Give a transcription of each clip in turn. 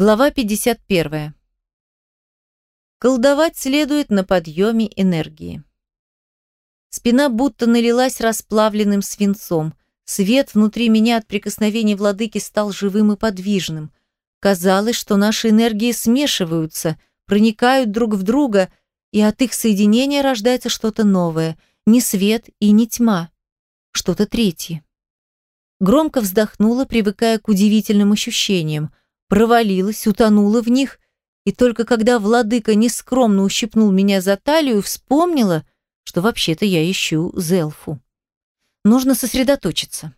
Глава 51. Колдовать следует на подъеме энергии. Спина будто налилась расплавленным свинцом. Свет внутри меня от прикосновений владыки стал живым и подвижным. Казалось, что наши энергии смешиваются, проникают друг в друга, и от их соединения рождается что-то новое. Не свет и не тьма. Что-то третье. Громко вздохнула, привыкая к удивительным ощущениям провалилась, утонула в них, и только когда владыка нескромно ущипнул меня за талию, вспомнила, что вообще-то я ищу Зелфу. Нужно сосредоточиться,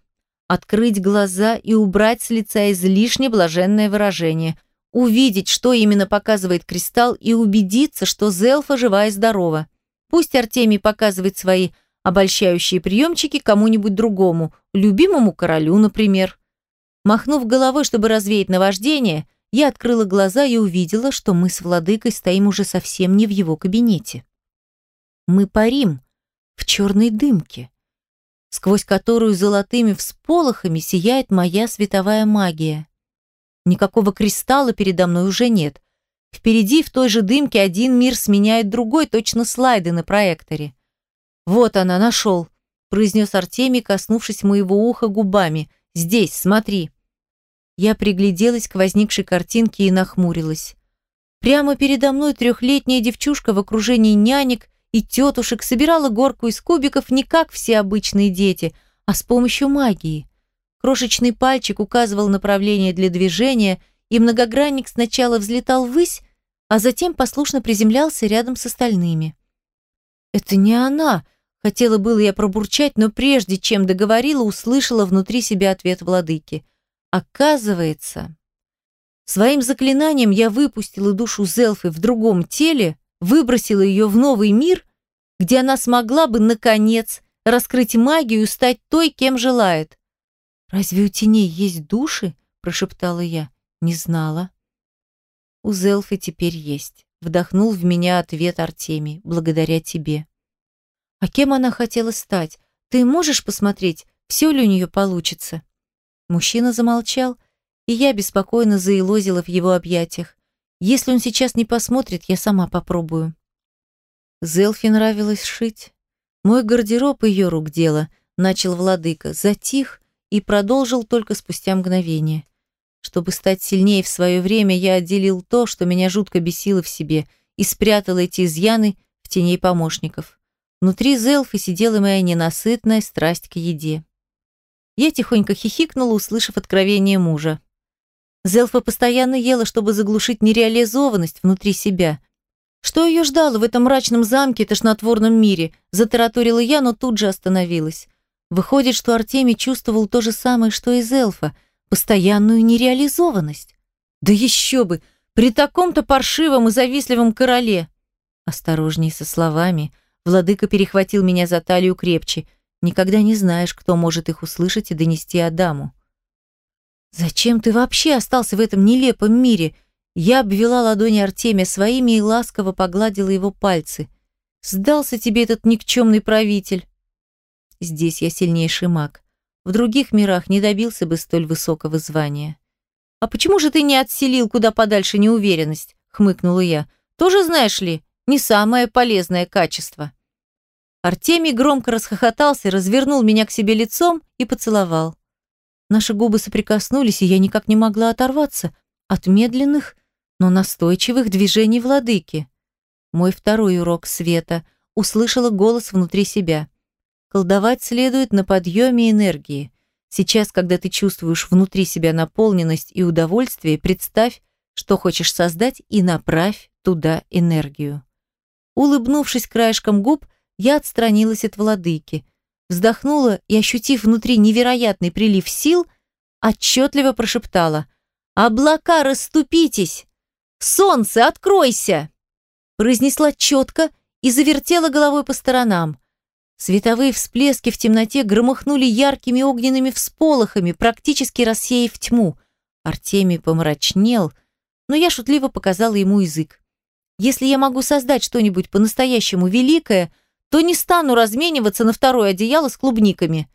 открыть глаза и убрать с лица излишне блаженное выражение, увидеть, что именно показывает кристалл, и убедиться, что Зелфа жива и здорова. Пусть Артемий показывает свои обольщающие приемчики кому-нибудь другому, любимому королю, например. Махнув головой, чтобы развеять наваждение, я открыла глаза и увидела, что мы с владыкой стоим уже совсем не в его кабинете. Мы парим в черной дымке, сквозь которую золотыми всполохами сияет моя световая магия. Никакого кристалла передо мной уже нет. Впереди в той же дымке один мир сменяет другой, точно слайды на проекторе. «Вот она, нашел», — произнес Артемий, коснувшись моего уха губами — Здесь, смотри». Я пригляделась к возникшей картинке и нахмурилась. Прямо передо мной трехлетняя девчушка в окружении нянек и тетушек собирала горку из кубиков не как все обычные дети, а с помощью магии. Крошечный пальчик указывал направление для движения, и многогранник сначала взлетал ввысь, а затем послушно приземлялся рядом с остальными. «Это не она!» Хотела было я пробурчать, но прежде чем договорила, услышала внутри себя ответ владыки. Оказывается, своим заклинанием я выпустила душу Зелфы в другом теле, выбросила ее в новый мир, где она смогла бы, наконец, раскрыть магию и стать той, кем желает. «Разве у теней есть души?» – прошептала я. «Не знала». «У Зелфы теперь есть», – вдохнул в меня ответ Артемий, благодаря тебе. А кем она хотела стать? Ты можешь посмотреть, все ли у нее получится?» Мужчина замолчал, и я беспокойно заилозила в его объятиях. «Если он сейчас не посмотрит, я сама попробую». Зелфи нравилось шить. Мой гардероб ее рук дело, начал владыка, затих и продолжил только спустя мгновение. Чтобы стать сильнее в свое время, я отделил то, что меня жутко бесило в себе, и спрятал эти изъяны в теней помощников. Внутри Зелфы сидела моя ненасытная страсть к еде. Я тихонько хихикнула, услышав откровение мужа. Зелфа постоянно ела, чтобы заглушить нереализованность внутри себя. Что ее ждало в этом мрачном замке, тошнотворном мире? Затараторила я, но тут же остановилась. Выходит, что Артемий чувствовал то же самое, что и Зелфа, постоянную нереализованность. Да еще бы! При таком-то паршивом и завистливом короле! Осторожней со словами, Владыка перехватил меня за талию крепче. Никогда не знаешь, кто может их услышать и донести Адаму. «Зачем ты вообще остался в этом нелепом мире?» Я обвела ладони Артемия своими и ласково погладила его пальцы. «Сдался тебе этот никчемный правитель!» Здесь я сильнейший маг. В других мирах не добился бы столь высокого звания. «А почему же ты не отселил куда подальше неуверенность?» — хмыкнула я. «Тоже, знаешь ли, не самое полезное качество. Артемий громко расхохотался, развернул меня к себе лицом и поцеловал. Наши губы соприкоснулись, и я никак не могла оторваться от медленных, но настойчивых движений владыки. Мой второй урок света услышала голос внутри себя. Колдовать следует на подъеме энергии. Сейчас, когда ты чувствуешь внутри себя наполненность и удовольствие, представь, что хочешь создать, и направь туда энергию. Улыбнувшись краешком губ, я отстранилась от владыки, вздохнула и, ощутив внутри невероятный прилив сил, отчетливо прошептала «Облака, расступитесь! Солнце, откройся!» произнесла четко и завертела головой по сторонам. Световые всплески в темноте громыхнули яркими огненными всполохами, практически рассеяв тьму. Артемий помрачнел, но я шутливо показала ему язык. Если я могу создать что-нибудь по-настоящему великое, то не стану размениваться на второе одеяло с клубниками.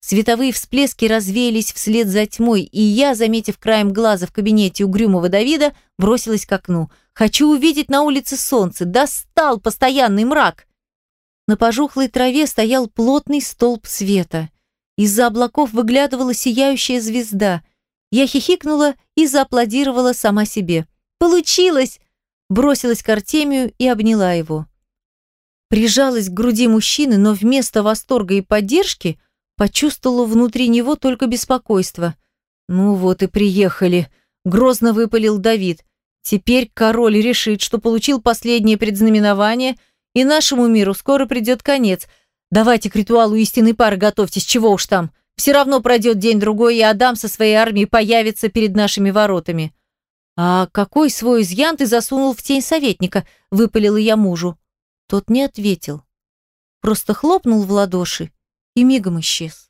Световые всплески развеялись вслед за тьмой, и я, заметив краем глаза в кабинете угрюмого Давида, бросилась к окну. «Хочу увидеть на улице солнце! Достал постоянный мрак!» На пожухлой траве стоял плотный столб света. Из-за облаков выглядывала сияющая звезда. Я хихикнула и зааплодировала сама себе. «Получилось!» Бросилась к Артемию и обняла его. Прижалась к груди мужчины, но вместо восторга и поддержки почувствовала внутри него только беспокойство. «Ну вот и приехали», — грозно выпалил Давид. «Теперь король решит, что получил последнее предзнаменование, и нашему миру скоро придет конец. Давайте к ритуалу истинной пары готовьтесь, чего уж там. Все равно пройдет день-другой, и Адам со своей армией появится перед нашими воротами». «А какой свой изъян ты засунул в тень советника?» – выпалила я мужу. Тот не ответил. Просто хлопнул в ладоши и мигом исчез.